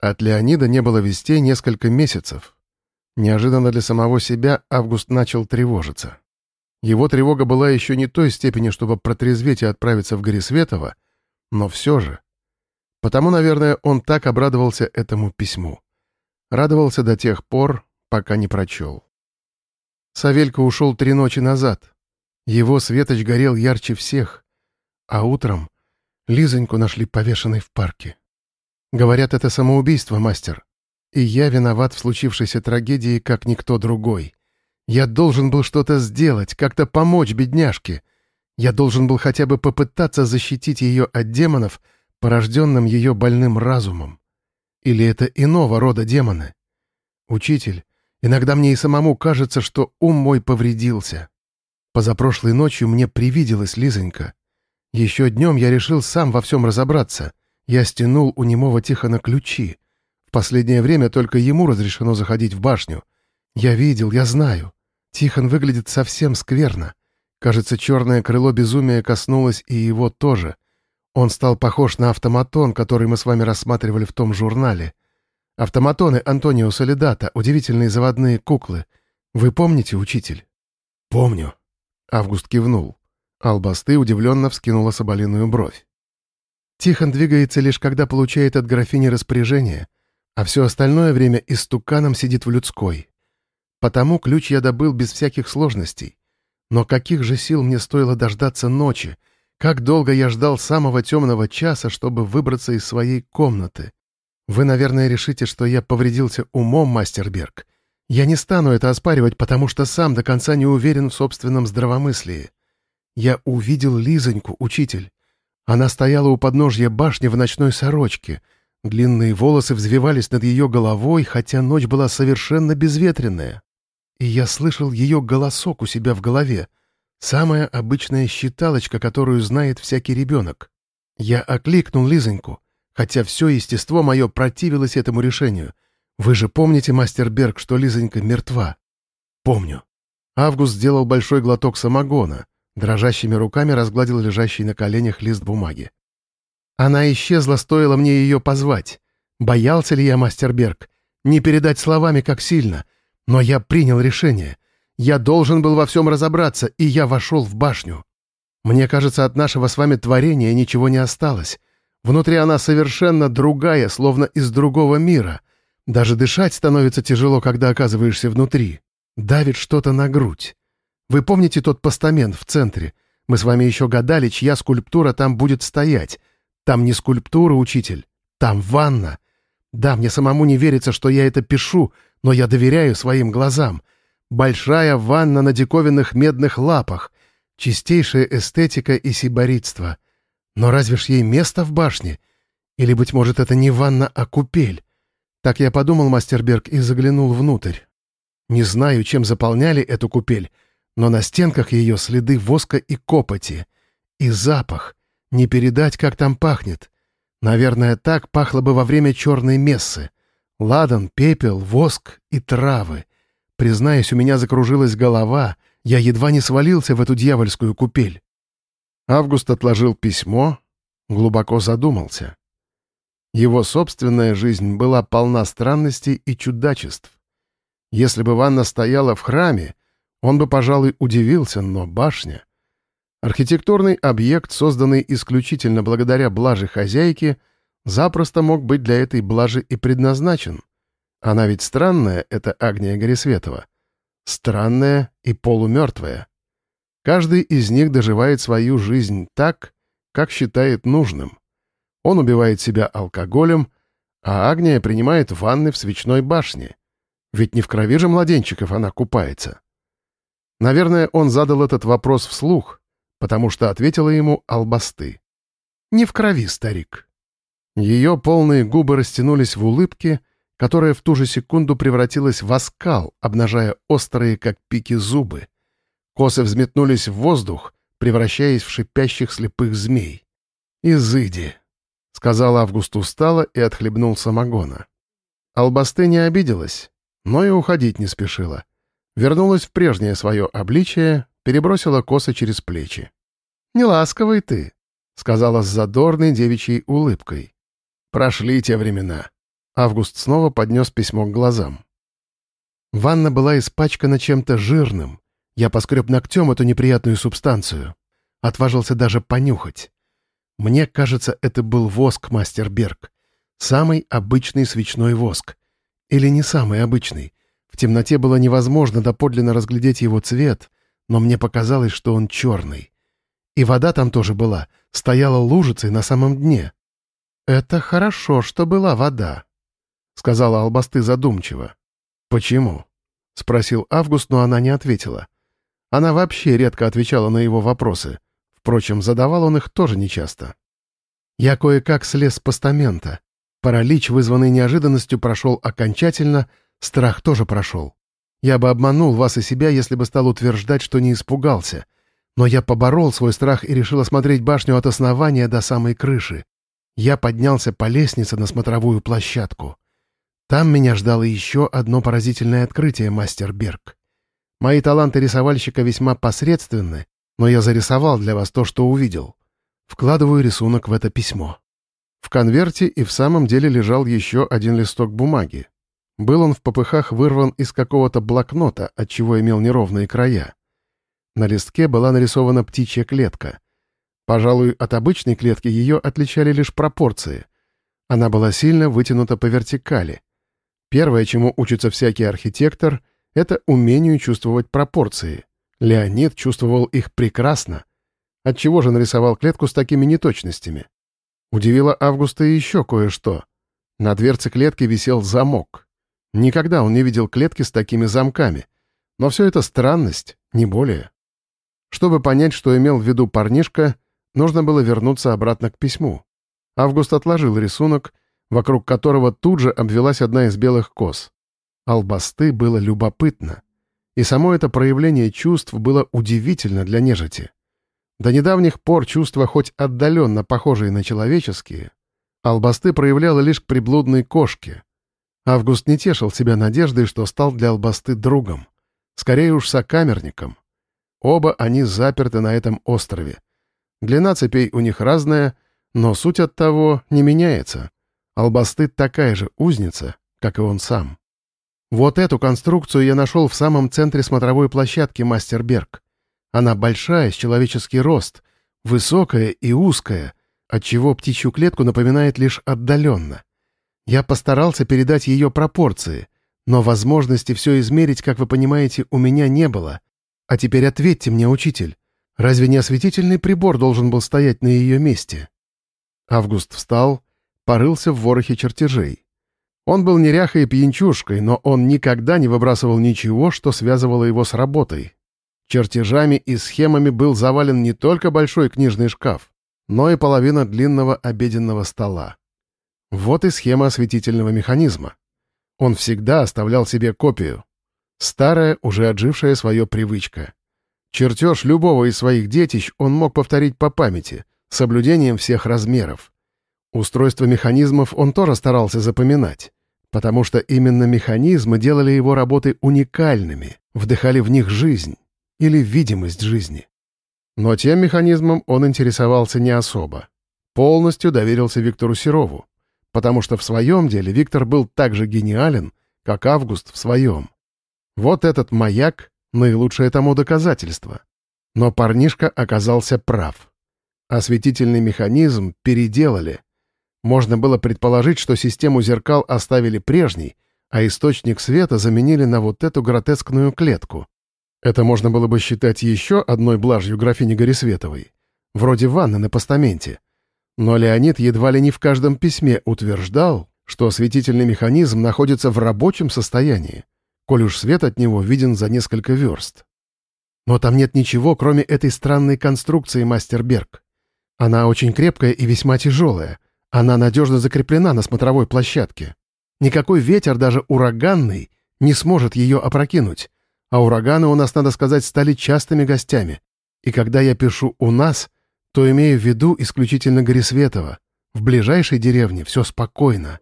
От Леонида не было вестей несколько месяцев. Неожиданно для самого себя Август начал тревожиться. Его тревога была еще не той степени, чтобы протрезветь и отправиться в Горисветово, но все же. Потому, наверное, он так обрадовался этому письму. Радовался до тех пор, пока не прочел. Савелька ушел три ночи назад. Его светоч горел ярче всех, а утром Лизоньку нашли повешенной в парке. Говорят, это самоубийство, мастер. И я виноват в случившейся трагедии, как никто другой. Я должен был что-то сделать, как-то помочь бедняжке. Я должен был хотя бы попытаться защитить ее от демонов, порожденным ее больным разумом. Или это иного рода демоны? Учитель, иногда мне и самому кажется, что ум мой повредился. Позапрошлой ночью мне привиделась Лизонька. Еще днем я решил сам во всем разобраться. Я стянул у немого Тихона ключи. В последнее время только ему разрешено заходить в башню. Я видел, я знаю. Тихон выглядит совсем скверно. Кажется, черное крыло безумия коснулось и его тоже. Он стал похож на автоматон, который мы с вами рассматривали в том журнале. Автоматоны Антонио Солидата, удивительные заводные куклы. Вы помните, учитель? Помню. Август кивнул. Албасты удивленно вскинула соболиную бровь. Тихон двигается лишь когда получает от графини распоряжение, а все остальное время истуканом сидит в людской. Потому ключ я добыл без всяких сложностей. Но каких же сил мне стоило дождаться ночи? Как долго я ждал самого темного часа, чтобы выбраться из своей комнаты? Вы, наверное, решите, что я повредился умом, мастер Берг. Я не стану это оспаривать, потому что сам до конца не уверен в собственном здравомыслии. Я увидел Лизоньку, учитель. Она стояла у подножья башни в ночной сорочке. Длинные волосы взвивались над ее головой, хотя ночь была совершенно безветренная. И я слышал ее голосок у себя в голове. Самая обычная считалочка, которую знает всякий ребенок. Я окликнул Лизоньку, хотя все естество мое противилось этому решению. Вы же помните, мастер Берг, что Лизонька мертва? Помню. Август сделал большой глоток самогона. Дрожащими руками разгладил лежащий на коленях лист бумаги. Она исчезла, стоило мне ее позвать. Боялся ли я, мастер Берг? Не передать словами, как сильно. Но я принял решение. Я должен был во всем разобраться, и я вошел в башню. Мне кажется, от нашего с вами творения ничего не осталось. Внутри она совершенно другая, словно из другого мира. Даже дышать становится тяжело, когда оказываешься внутри. Давит что-то на грудь. Вы помните тот постамент в центре? Мы с вами еще гадали, чья скульптура там будет стоять. Там не скульптура, учитель. Там ванна. Да, мне самому не верится, что я это пишу, но я доверяю своим глазам. Большая ванна на диковинных медных лапах. Чистейшая эстетика и сиборитство. Но разве ж ей место в башне? Или, быть может, это не ванна, а купель? Так я подумал, Мастерберг, и заглянул внутрь. Не знаю, чем заполняли эту купель, но на стенках ее следы воска и копоти. И запах. Не передать, как там пахнет. Наверное, так пахло бы во время черной мессы. Ладан, пепел, воск и травы. Признаюсь, у меня закружилась голова, я едва не свалился в эту дьявольскую купель. Август отложил письмо, глубоко задумался. Его собственная жизнь была полна странностей и чудачеств. Если бы ванна стояла в храме, он бы, пожалуй, удивился, но башня... Архитектурный объект, созданный исключительно благодаря блаже хозяйки, запросто мог быть для этой блажи и предназначен. Она ведь странная, это Агния Горисветова. Странная и полумертвая. Каждый из них доживает свою жизнь так, как считает нужным. Он убивает себя алкоголем, а Агния принимает ванны в свечной башне. Ведь не в крови же младенчиков она купается. Наверное, он задал этот вопрос вслух, потому что ответила ему албасты. «Не в крови, старик». Ее полные губы растянулись в улыбке, которая в ту же секунду превратилась в оскал, обнажая острые, как пики, зубы. Косы взметнулись в воздух, превращаясь в шипящих слепых змей. «Изыди», — сказал Август устало и отхлебнул самогона. Албасты не обиделась, но и уходить не спешила вернулась в прежнее свое обличие, перебросила косы через плечи. «Неласковый ты», — сказала с задорной девичьей улыбкой. «Прошли те времена». Август снова поднес письмо к глазам. Ванна была испачкана чем-то жирным. Я поскреб ногтем эту неприятную субстанцию. Отважился даже понюхать. Мне кажется, это был воск, мастер Берг. Самый обычный свечной воск. Или не самый обычный. В темноте было невозможно доподлинно разглядеть его цвет, но мне показалось, что он черный. И вода там тоже была, стояла лужицей на самом дне. «Это хорошо, что была вода», — сказала Албасты задумчиво. «Почему?» — спросил Август, но она не ответила. Она вообще редко отвечала на его вопросы. Впрочем, задавал он их тоже нечасто. Я кое-как слез с постамента. Паралич, вызванный неожиданностью, прошел окончательно, страх тоже прошел. Я бы обманул вас и себя, если бы стал утверждать, что не испугался. Но я поборол свой страх и решил осмотреть башню от основания до самой крыши. Я поднялся по лестнице на смотровую площадку. Там меня ждало еще одно поразительное открытие, мастер Берг. Мои таланты рисовальщика весьма посредственны, но я зарисовал для вас то, что увидел. Вкладываю рисунок в это письмо. В конверте и в самом деле лежал еще один листок бумаги. Был он в попыхах вырван из какого-то блокнота, отчего имел неровные края. На листке была нарисована птичья клетка. Пожалуй, от обычной клетки ее отличали лишь пропорции. Она была сильно вытянута по вертикали. Первое, чему учится всякий архитектор, это умению чувствовать пропорции. Леонид чувствовал их прекрасно. Отчего же нарисовал клетку с такими неточностями? Удивило Августа еще кое-что. На дверце клетки висел замок. Никогда он не видел клетки с такими замками. Но все это странность, не более. Чтобы понять, что имел в виду парнишка, нужно было вернуться обратно к письму. Август отложил рисунок вокруг которого тут же обвелась одна из белых кос. Албасты было любопытно. И само это проявление чувств было удивительно для нежити. До недавних пор чувства, хоть отдаленно похожие на человеческие, Албасты проявляла лишь к приблудной кошке. Август не тешил себя надеждой, что стал для Албасты другом. Скорее уж сокамерником. Оба они заперты на этом острове. Длина цепей у них разная, но суть от того не меняется — Албастыд такая же узница, как и он сам. Вот эту конструкцию я нашел в самом центре смотровой площадки «Мастер Берг». Она большая, с человеческий рост, высокая и узкая, отчего птичью клетку напоминает лишь отдаленно. Я постарался передать ее пропорции, но возможности все измерить, как вы понимаете, у меня не было. А теперь ответьте мне, учитель, разве не осветительный прибор должен был стоять на ее месте? Август встал, порылся в ворохе чертежей. Он был неряхой и пьянчушкой, но он никогда не выбрасывал ничего, что связывало его с работой. Чертежами и схемами был завален не только большой книжный шкаф, но и половина длинного обеденного стола. Вот и схема осветительного механизма. Он всегда оставлял себе копию. Старая, уже отжившая свое привычка. Чертеж любого из своих детищ он мог повторить по памяти, соблюдением всех размеров. Устройство механизмов он тоже старался запоминать, потому что именно механизмы делали его работы уникальными, вдыхали в них жизнь или видимость жизни. Но тем механизмом он интересовался не особо. Полностью доверился Виктору Серову, потому что в своем деле Виктор был так же гениален, как Август в своем. Вот этот маяк — наилучшее тому доказательство. Но парнишка оказался прав. Осветительный механизм переделали — можно было предположить, что систему зеркал оставили прежней, а источник света заменили на вот эту гротескную клетку. Это можно было бы считать еще одной блажью графини Горисветовой, вроде ванны на постаменте. Но Леонид едва ли не в каждом письме утверждал, что осветительный механизм находится в рабочем состоянии, коль уж свет от него виден за несколько верст. Но там нет ничего, кроме этой странной конструкции, мастер Берг. Она очень крепкая и весьма тяжелая — она надежно закреплена на смотровой площадке. Никакой ветер, даже ураганный, не сможет ее опрокинуть. А ураганы у нас, надо сказать, стали частыми гостями. И когда я пишу «у нас», то имею в виду исключительно Горисветова. В ближайшей деревне все спокойно.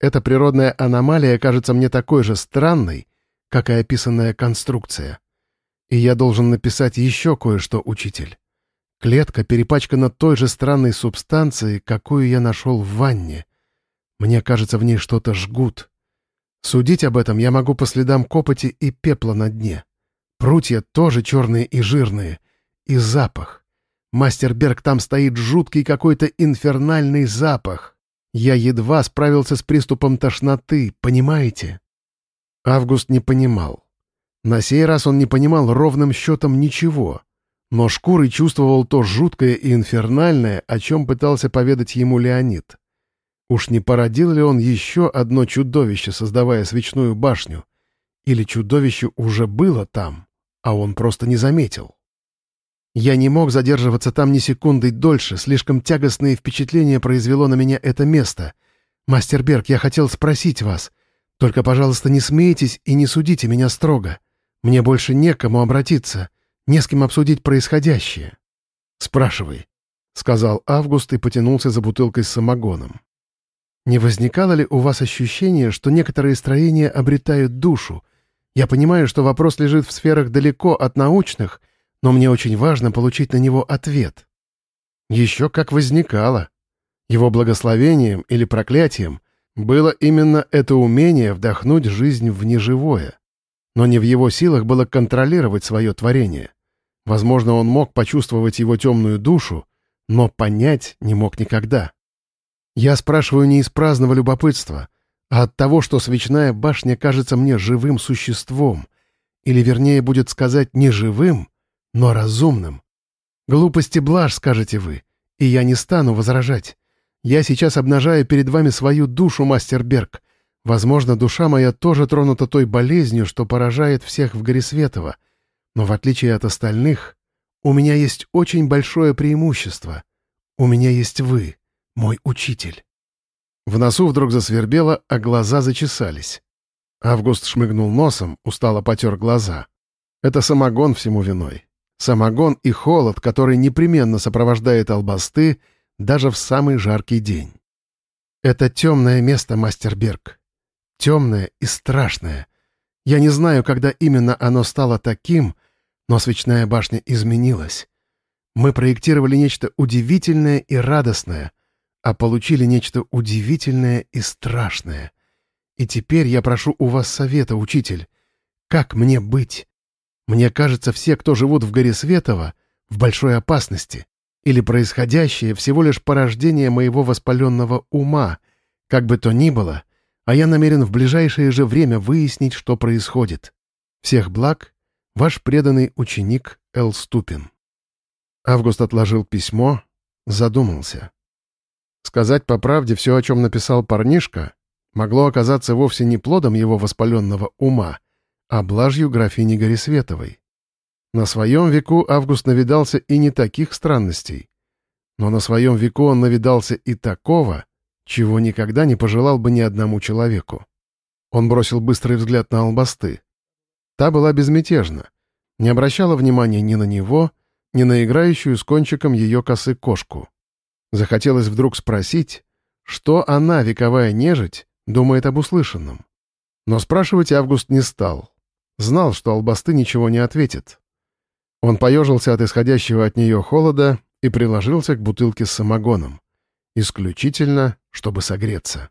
Эта природная аномалия кажется мне такой же странной, как и описанная конструкция. И я должен написать еще кое-что, учитель. Клетка перепачкана той же странной субстанцией, какую я нашел в ванне. Мне кажется, в ней что-то жгут. Судить об этом я могу по следам копоти и пепла на дне. Прутья тоже черные и жирные. И запах. Мастер Берг там стоит жуткий какой-то инфернальный запах. Я едва справился с приступом тошноты, понимаете? Август не понимал. На сей раз он не понимал ровным счетом ничего, но шкурой чувствовал то жуткое и инфернальное, о чем пытался поведать ему Леонид. Уж не породил ли он еще одно чудовище, создавая свечную башню? Или чудовище уже было там, а он просто не заметил? Я не мог задерживаться там ни секунды дольше, слишком тягостные впечатления произвело на меня это место. Мастер Берг, я хотел спросить вас. Только, пожалуйста, не смейтесь и не судите меня строго. Мне больше некому обратиться, не с кем обсудить происходящее. «Спрашивай», — сказал Август и потянулся за бутылкой с самогоном. Не возникало ли у вас ощущение, что некоторые строения обретают душу? Я понимаю, что вопрос лежит в сферах далеко от научных, но мне очень важно получить на него ответ. Еще как возникало. Его благословением или проклятием было именно это умение вдохнуть жизнь в неживое. Но не в его силах было контролировать свое творение. Возможно, он мог почувствовать его темную душу, но понять не мог никогда. Я спрашиваю не из праздного любопытства, а от того, что свечная башня кажется мне живым существом, или, вернее, будет сказать, не живым, но разумным. Глупости блажь, скажете вы, и я не стану возражать. Я сейчас обнажаю перед вами свою душу, мастер Берг. Возможно, душа моя тоже тронута той болезнью, что поражает всех в Горисветово. Но в отличие от остальных, у меня есть очень большое преимущество. У меня есть вы мой учитель». В носу вдруг засвербело, а глаза зачесались. Август шмыгнул носом, устало потер глаза. Это самогон всему виной. Самогон и холод, который непременно сопровождает албасты даже в самый жаркий день. Это темное место, мастер Берг. Темное и страшное. Я не знаю, когда именно оно стало таким, но свечная башня изменилась. Мы проектировали нечто удивительное и радостное, а получили нечто удивительное и страшное. И теперь я прошу у вас совета, учитель. Как мне быть? Мне кажется, все, кто живут в горе Светова, в большой опасности, или происходящее всего лишь порождение моего воспаленного ума, как бы то ни было, а я намерен в ближайшее же время выяснить, что происходит. Всех благ, ваш преданный ученик Эл Ступин. Август отложил письмо, задумался. Сказать по правде все, о чем написал парнишка, могло оказаться вовсе не плодом его воспаленного ума, а блажью графини Горисветовой. На своем веку Август навидался и не таких странностей. Но на своем веку он навидался и такого, чего никогда не пожелал бы ни одному человеку. Он бросил быстрый взгляд на албасты. Та была безмятежна, не обращала внимания ни на него, ни на играющую с кончиком ее косы кошку. Захотелось вдруг спросить, что она, вековая нежить, думает об услышанном. Но спрашивать Август не стал. Знал, что Албасты ничего не ответит. Он поежился от исходящего от нее холода и приложился к бутылке с самогоном. Исключительно, чтобы согреться.